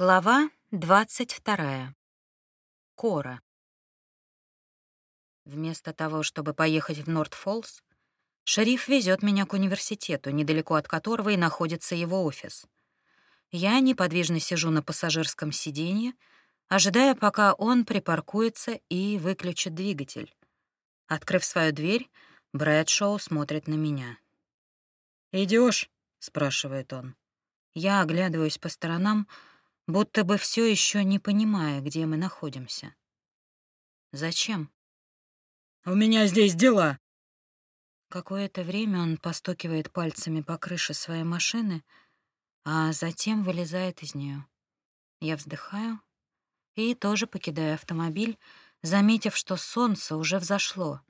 Глава 22. Кора. Вместо того, чтобы поехать в Норт-Фоллс, шериф везет меня к университету, недалеко от которого и находится его офис. Я неподвижно сижу на пассажирском сиденье, ожидая, пока он припаркуется и выключит двигатель. Открыв свою дверь, Брэдшоу смотрит на меня. Идешь? спрашивает он. Я оглядываюсь по сторонам, будто бы все еще не понимая, где мы находимся. Зачем? У меня здесь дела. Какое-то время он постукивает пальцами по крыше своей машины, а затем вылезает из нее. Я вздыхаю и тоже покидаю автомобиль, заметив, что солнце уже взошло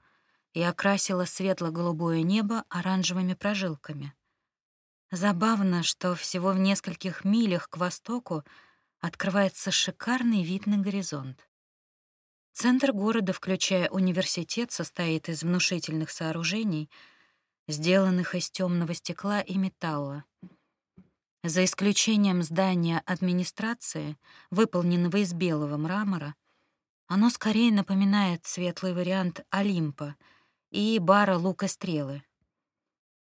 и окрасило светло-голубое небо оранжевыми прожилками. Забавно, что всего в нескольких милях к востоку открывается шикарный вид на горизонт. Центр города, включая университет, состоит из внушительных сооружений, сделанных из темного стекла и металла. За исключением здания администрации, выполненного из белого мрамора, оно скорее напоминает светлый вариант Олимпа и бара Лука Стрелы.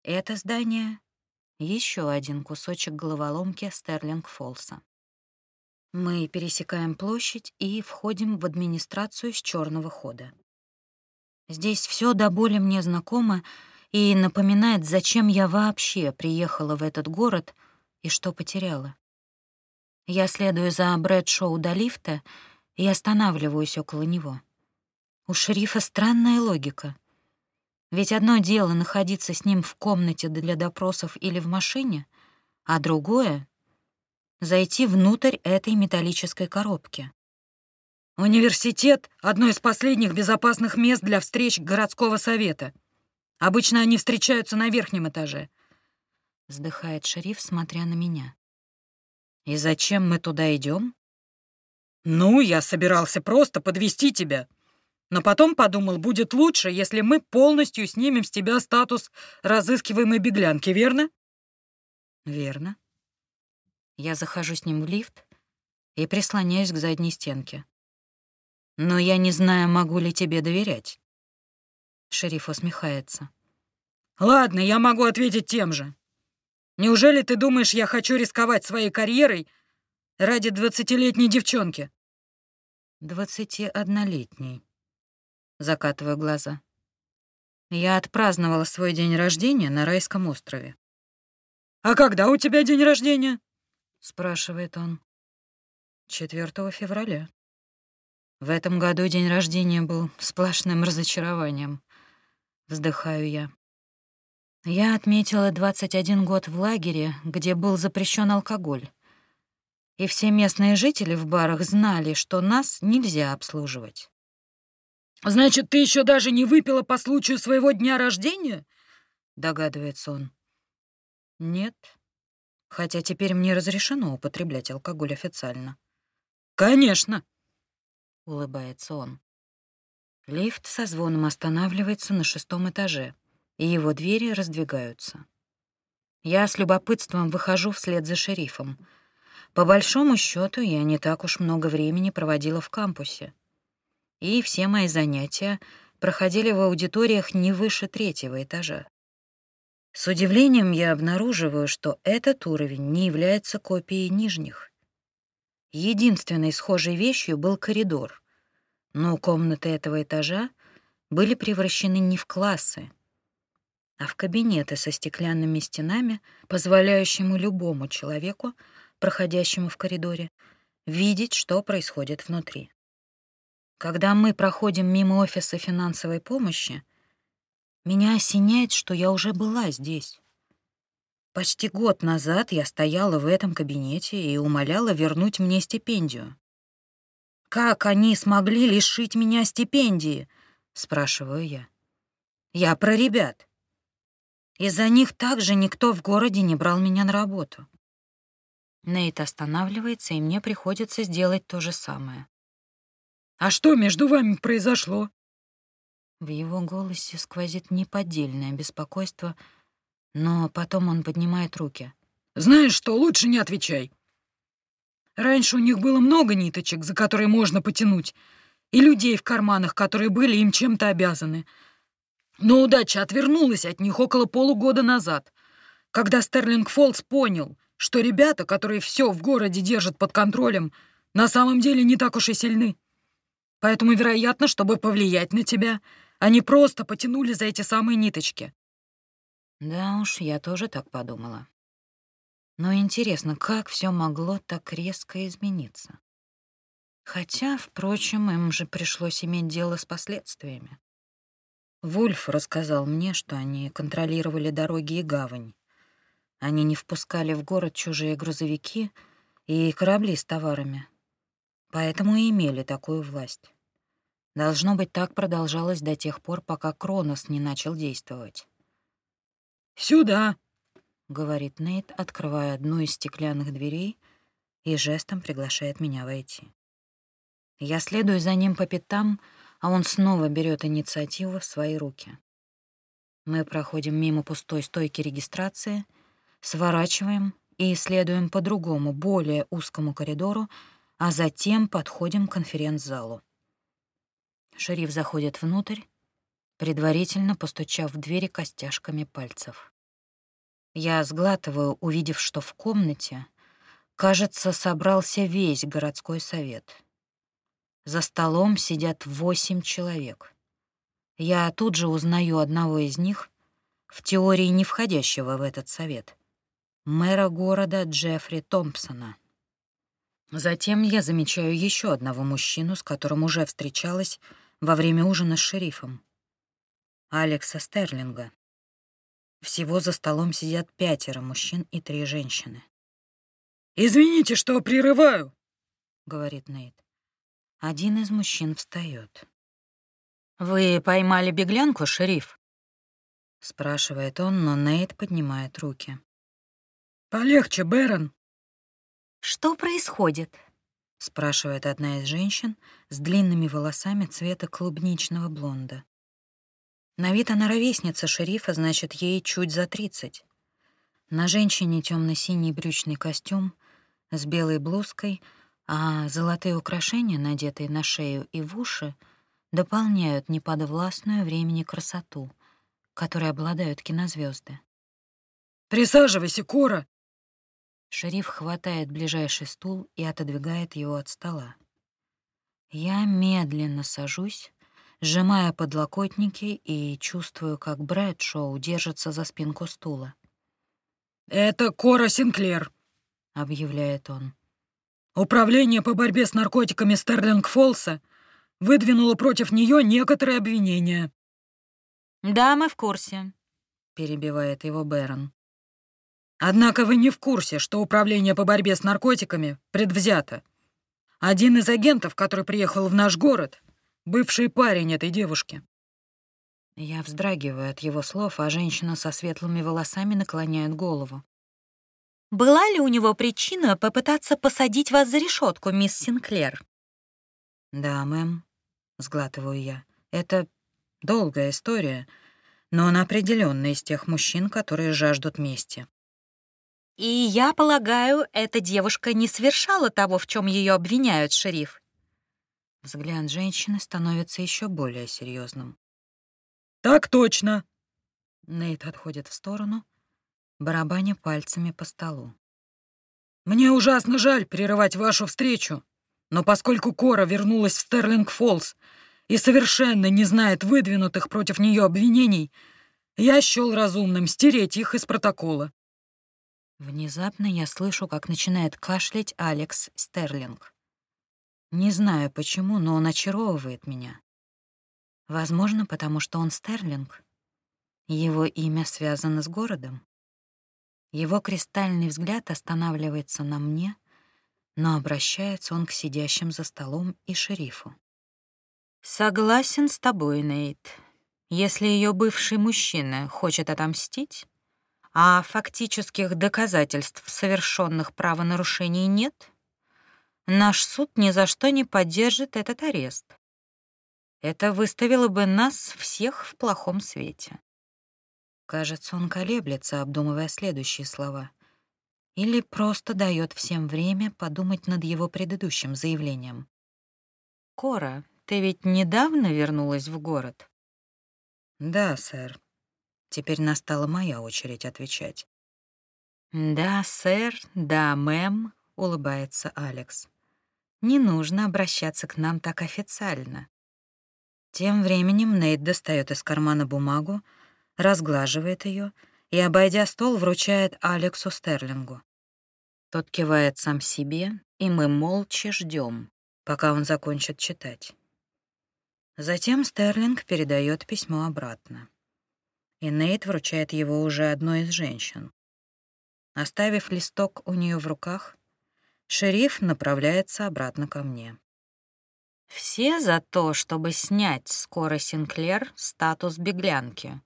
Это здание — еще один кусочек головоломки Стерлинг-Фолса. Мы пересекаем площадь и входим в администрацию с черного хода. Здесь все до боли мне знакомо и напоминает, зачем я вообще приехала в этот город и что потеряла. Я следую за Брэдшоу до лифта и останавливаюсь около него. У шерифа странная логика. Ведь одно дело находиться с ним в комнате для допросов или в машине, а другое зайти внутрь этой металлической коробки. Университет — одно из последних безопасных мест для встреч городского совета. Обычно они встречаются на верхнем этаже. Вздыхает шериф, смотря на меня. И зачем мы туда идем? Ну, я собирался просто подвести тебя. Но потом подумал, будет лучше, если мы полностью снимем с тебя статус разыскиваемой беглянки, верно? Верно. Я захожу с ним в лифт и прислоняюсь к задней стенке. «Но я не знаю, могу ли тебе доверять». Шериф усмехается. «Ладно, я могу ответить тем же. Неужели ты думаешь, я хочу рисковать своей карьерой ради двадцатилетней девчонки?» «Двадцати-однолетней», — закатываю глаза. Я отпраздновала свой день рождения на райском острове. «А когда у тебя день рождения?» — спрашивает он. 4 февраля. В этом году день рождения был сплошным разочарованием. Вздыхаю я. Я отметила 21 год в лагере, где был запрещен алкоголь. И все местные жители в барах знали, что нас нельзя обслуживать. «Значит, ты еще даже не выпила по случаю своего дня рождения?» — догадывается он. «Нет», хотя теперь мне разрешено употреблять алкоголь официально. «Конечно!» — улыбается он. Лифт со звоном останавливается на шестом этаже, и его двери раздвигаются. Я с любопытством выхожу вслед за шерифом. По большому счету, я не так уж много времени проводила в кампусе. И все мои занятия проходили в аудиториях не выше третьего этажа. С удивлением я обнаруживаю, что этот уровень не является копией нижних. Единственной схожей вещью был коридор, но комнаты этого этажа были превращены не в классы, а в кабинеты со стеклянными стенами, позволяющими любому человеку, проходящему в коридоре, видеть, что происходит внутри. Когда мы проходим мимо офиса финансовой помощи, меня осеняет, что я уже была здесь. Почти год назад я стояла в этом кабинете и умоляла вернуть мне стипендию. «Как они смогли лишить меня стипендии?» — спрашиваю я. «Я про ребят. Из-за них также никто в городе не брал меня на работу». Нейт останавливается, и мне приходится сделать то же самое. «А что между вами произошло?» В его голосе сквозит неподдельное беспокойство, но потом он поднимает руки. «Знаешь что, лучше не отвечай. Раньше у них было много ниточек, за которые можно потянуть, и людей в карманах, которые были им чем-то обязаны. Но удача отвернулась от них около полугода назад, когда Стерлинг Фоллс понял, что ребята, которые все в городе держат под контролем, на самом деле не так уж и сильны. Поэтому, вероятно, чтобы повлиять на тебя, они просто потянули за эти самые ниточки. Да уж, я тоже так подумала. Но интересно, как все могло так резко измениться? Хотя, впрочем, им же пришлось иметь дело с последствиями. Вульф рассказал мне, что они контролировали дороги и гавань. Они не впускали в город чужие грузовики и корабли с товарами. Поэтому и имели такую власть. Должно быть, так продолжалось до тех пор, пока Кронос не начал действовать. «Сюда!» — говорит Нейт, открывая одну из стеклянных дверей и жестом приглашает меня войти. Я следую за ним по пятам, а он снова берет инициативу в свои руки. Мы проходим мимо пустой стойки регистрации, сворачиваем и следуем по другому, более узкому коридору, а затем подходим к конференц-залу. Шериф заходит внутрь, предварительно постучав в двери костяшками пальцев. Я сглатываю, увидев, что в комнате, кажется, собрался весь городской совет. За столом сидят восемь человек. Я тут же узнаю одного из них, в теории не входящего в этот совет, мэра города Джеффри Томпсона. Затем я замечаю еще одного мужчину, с которым уже встречалась во время ужина с шерифом. Алекса Стерлинга. Всего за столом сидят пятеро мужчин и три женщины. «Извините, что прерываю», — говорит Нейт. Один из мужчин встает. «Вы поймали беглянку, шериф?» — спрашивает он, но Нейт поднимает руки. «Полегче, Бэрон». «Что происходит?» — спрашивает одна из женщин с длинными волосами цвета клубничного блонда. На вид она ровесница шерифа, значит, ей чуть за тридцать. На женщине темно синий брючный костюм с белой блузкой, а золотые украшения, надетые на шею и в уши, дополняют неподвластную времени красоту, которой обладают кинозвезды. «Присаживайся, Кора!» Шериф хватает ближайший стул и отодвигает его от стола. Я медленно сажусь, сжимая подлокотники и чувствую, как Брэдшоу держится за спинку стула. «Это Кора Синклер», — объявляет он. «Управление по борьбе с наркотиками Стерлинг-Фолса выдвинуло против нее некоторые обвинения». «Да, мы в курсе», — перебивает его Бэрон. «Однако вы не в курсе, что Управление по борьбе с наркотиками предвзято. Один из агентов, который приехал в наш город, Бывший парень этой девушки. Я вздрагиваю от его слов, а женщина со светлыми волосами наклоняет голову. «Была ли у него причина попытаться посадить вас за решетку, мисс Синклер?» «Да, мэм», — сглатываю я. «Это долгая история, но он определенно из тех мужчин, которые жаждут мести». «И я полагаю, эта девушка не совершала того, в чем ее обвиняют, шериф?» Взгляд женщины становится еще более серьезным. «Так точно!» Нейт отходит в сторону, барабаня пальцами по столу. «Мне ужасно жаль прерывать вашу встречу, но поскольку Кора вернулась в Стерлинг-Фоллс и совершенно не знает выдвинутых против нее обвинений, я счел разумным стереть их из протокола». Внезапно я слышу, как начинает кашлять Алекс Стерлинг. Не знаю почему, но он очаровывает меня. Возможно, потому что он Стерлинг. Его имя связано с городом. Его кристальный взгляд останавливается на мне, но обращается он к сидящим за столом и шерифу. «Согласен с тобой, Нейт. Если ее бывший мужчина хочет отомстить, а фактических доказательств совершенных правонарушений нет, наш суд ни за что не поддержит этот арест. Это выставило бы нас всех в плохом свете. Кажется, он колеблется, обдумывая следующие слова. Или просто дает всем время подумать над его предыдущим заявлением. «Кора, ты ведь недавно вернулась в город?» «Да, сэр». Теперь настала моя очередь отвечать. «Да, сэр, да, мэм», — улыбается Алекс. «Не нужно обращаться к нам так официально». Тем временем Нейт достает из кармана бумагу, разглаживает ее и, обойдя стол, вручает Алексу Стерлингу. Тот кивает сам себе, и мы молча ждем, пока он закончит читать. Затем Стерлинг передает письмо обратно. И Нейт вручает его уже одной из женщин. Оставив листок у нее в руках, шериф направляется обратно ко мне. Все за то, чтобы снять с Коры Синклер статус беглянки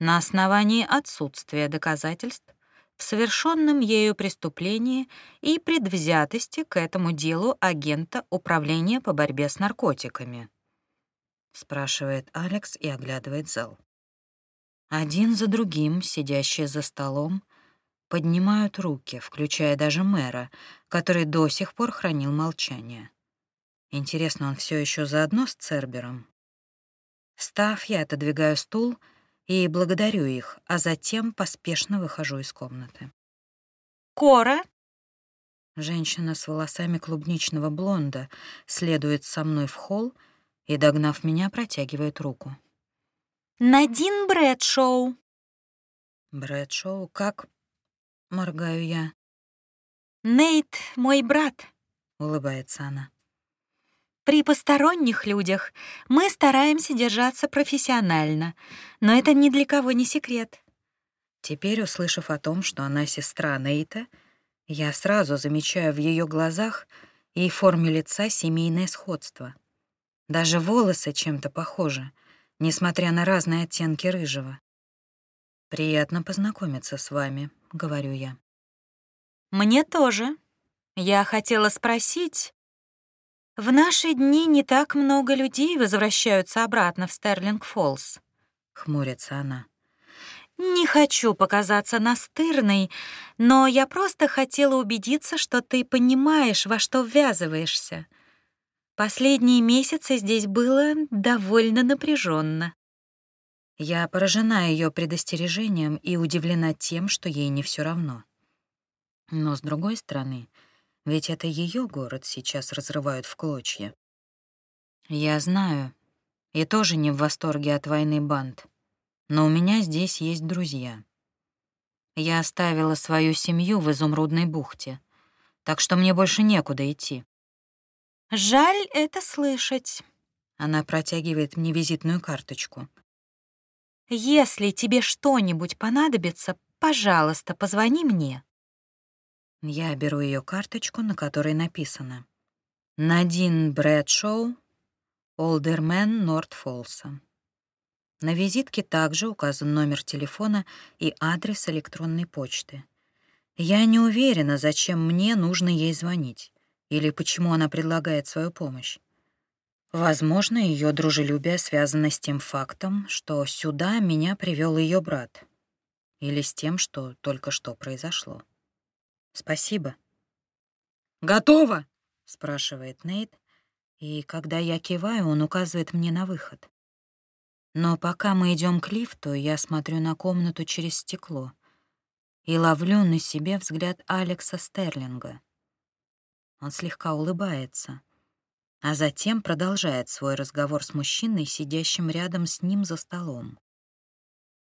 на основании отсутствия доказательств в совершенном ею преступлении и предвзятости к этому делу агента Управления по борьбе с наркотиками. Спрашивает Алекс и оглядывает зал. Один за другим, сидящие за столом, поднимают руки, включая даже мэра, который до сих пор хранил молчание. Интересно, он все еще заодно с Цербером? Встав, я отодвигаю стул и благодарю их, а затем поспешно выхожу из комнаты. «Кора!» Женщина с волосами клубничного блонда следует со мной в холл и, догнав меня, протягивает руку. «Надин Брэдшоу!» «Брэдшоу? Как?» — моргаю я. «Нейт, мой брат», — улыбается она. «При посторонних людях мы стараемся держаться профессионально, но это ни для кого не секрет». Теперь, услышав о том, что она сестра Нейта, я сразу замечаю в ее глазах и форме лица семейное сходство. Даже волосы чем-то похожи, несмотря на разные оттенки рыжего. «Приятно познакомиться с вами», — говорю я. «Мне тоже. Я хотела спросить. В наши дни не так много людей возвращаются обратно в Стерлинг-Фоллс», — хмурится она. «Не хочу показаться настырной, но я просто хотела убедиться, что ты понимаешь, во что ввязываешься. Последние месяцы здесь было довольно напряженно. Я поражена ее предостережением и удивлена тем, что ей не все равно. Но, с другой стороны, ведь это ее город сейчас разрывают в клочья. Я знаю, и тоже не в восторге от войны банд, но у меня здесь есть друзья. Я оставила свою семью в Изумрудной бухте, так что мне больше некуда идти. «Жаль это слышать». Она протягивает мне визитную карточку. «Если тебе что-нибудь понадобится, пожалуйста, позвони мне». Я беру ее карточку, на которой написано «Надин Брэдшоу, Олдермен Нортфолса». На визитке также указан номер телефона и адрес электронной почты. Я не уверена, зачем мне нужно ей звонить или почему она предлагает свою помощь. Возможно, ее дружелюбие связано с тем фактом, что сюда меня привел ее брат, или с тем, что только что произошло. Спасибо. «Готово?» — спрашивает Нейт, и когда я киваю, он указывает мне на выход. Но пока мы идем к лифту, я смотрю на комнату через стекло и ловлю на себе взгляд Алекса Стерлинга — он слегка улыбается, а затем продолжает свой разговор с мужчиной, сидящим рядом с ним за столом.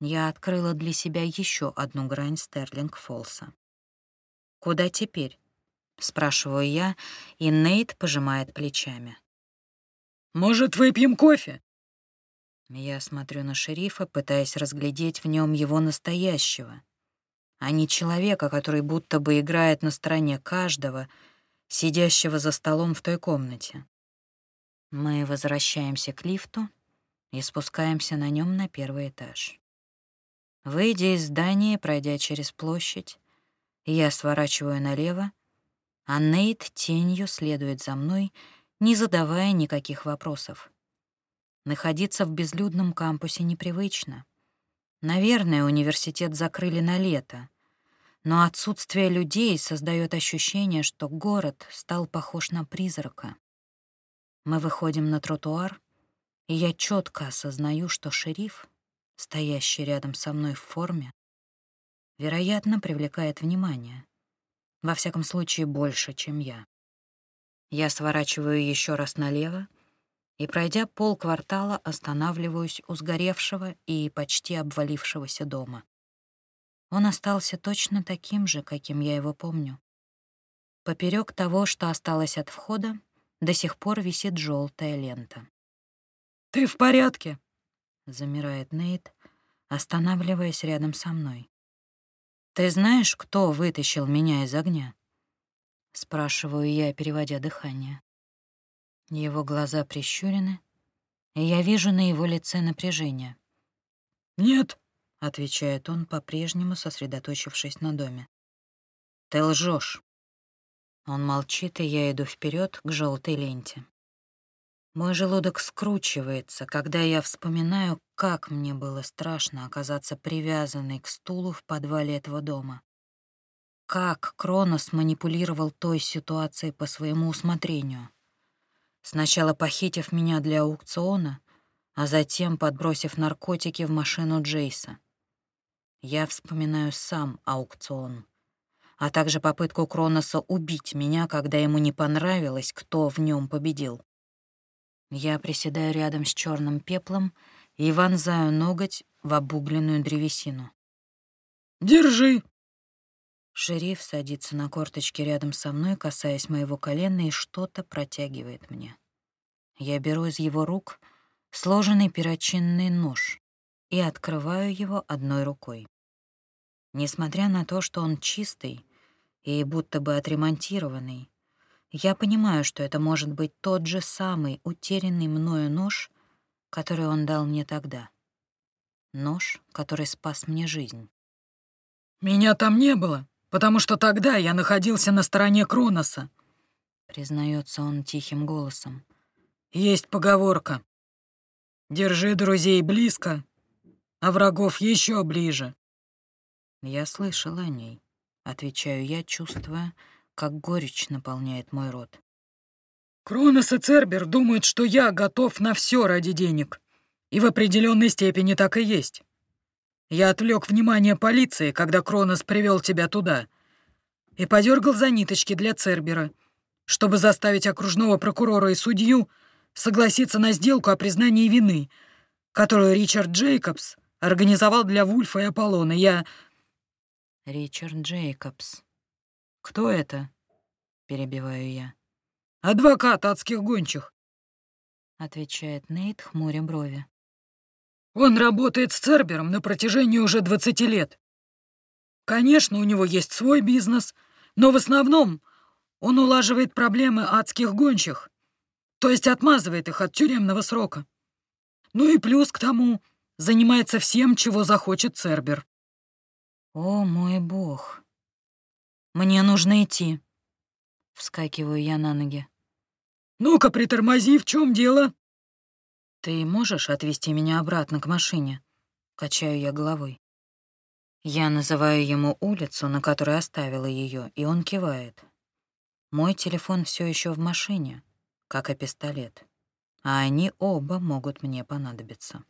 Я открыла для себя еще одну грань Стерлинг-Фолса. «Куда теперь?» — спрашиваю я, и Нейт пожимает плечами. «Может, выпьем кофе?» Я смотрю на шерифа, пытаясь разглядеть в нем его настоящего, а не человека, который будто бы играет на стороне каждого — сидящего за столом в той комнате. Мы возвращаемся к лифту и спускаемся на нем на первый этаж. Выйдя из здания, пройдя через площадь, я сворачиваю налево, а Нейт тенью следует за мной, не задавая никаких вопросов. Находиться в безлюдном кампусе непривычно. Наверное, университет закрыли на лето, но отсутствие людей создает ощущение, что город стал похож на призрака. Мы выходим на тротуар, и я четко осознаю, что шериф, стоящий рядом со мной в форме, вероятно, привлекает внимание. Во всяком случае, больше, чем я. Я сворачиваю еще раз налево и, пройдя полквартала, останавливаюсь у сгоревшего и почти обвалившегося дома. Он остался точно таким же, каким я его помню. Поперек того, что осталось от входа, до сих пор висит желтая лента. «Ты в порядке?» — замирает Нейт, останавливаясь рядом со мной. «Ты знаешь, кто вытащил меня из огня?» — спрашиваю я, переводя дыхание. Его глаза прищурены, и я вижу на его лице напряжение. «Нет», — отвечает он, по-прежнему сосредоточившись на доме. «Ты лжешь. Он молчит, и я иду вперед к желтой ленте. Мой желудок скручивается, когда я вспоминаю, как мне было страшно оказаться привязанной к стулу в подвале этого дома. Как Кронос манипулировал той ситуацией по своему усмотрению. Сначала похитив меня для аукциона, а затем подбросив наркотики в машину Джейса. Я вспоминаю сам аукцион а также попытку Кроноса убить меня, когда ему не понравилось, кто в нем победил. Я приседаю рядом с черным пеплом и вонзаю ноготь в обугленную древесину. «Держи!» Шериф садится на корточки рядом со мной, касаясь моего колена, и что-то протягивает мне. Я беру из его рук сложенный перочинный нож и открываю его одной рукой. Несмотря на то, что он чистый, и будто бы отремонтированный. Я понимаю, что это может быть тот же самый утерянный мною нож, который он дал мне тогда. Нож, который спас мне жизнь. «Меня там не было, потому что тогда я находился на стороне Кроноса», — признается он тихим голосом. «Есть поговорка. Держи друзей близко, а врагов еще ближе». Я слышал о ней. — отвечаю я, чувствуя, как горечь наполняет мой рот. «Кронос и Цербер думают, что я готов на все ради денег. И в определенной степени так и есть. Я отвлек внимание полиции, когда Кронос привел тебя туда, и подергал за ниточки для Цербера, чтобы заставить окружного прокурора и судью согласиться на сделку о признании вины, которую Ричард Джейкобс организовал для Вульфа и Аполлона. Я Ричард Джейкобс. Кто это? Перебиваю я. Адвокат адских гончих. Отвечает Нейт, хмуря брови. Он работает с Цербером на протяжении уже 20 лет. Конечно, у него есть свой бизнес, но в основном он улаживает проблемы адских гончих, то есть отмазывает их от тюремного срока. Ну и плюс к тому занимается всем, чего захочет Цербер. «О, мой бог! Мне нужно идти!» Вскакиваю я на ноги. «Ну-ка, притормози, в чем дело?» «Ты можешь отвезти меня обратно к машине?» Качаю я головой. Я называю ему улицу, на которой оставила ее, и он кивает. Мой телефон все еще в машине, как и пистолет, а они оба могут мне понадобиться.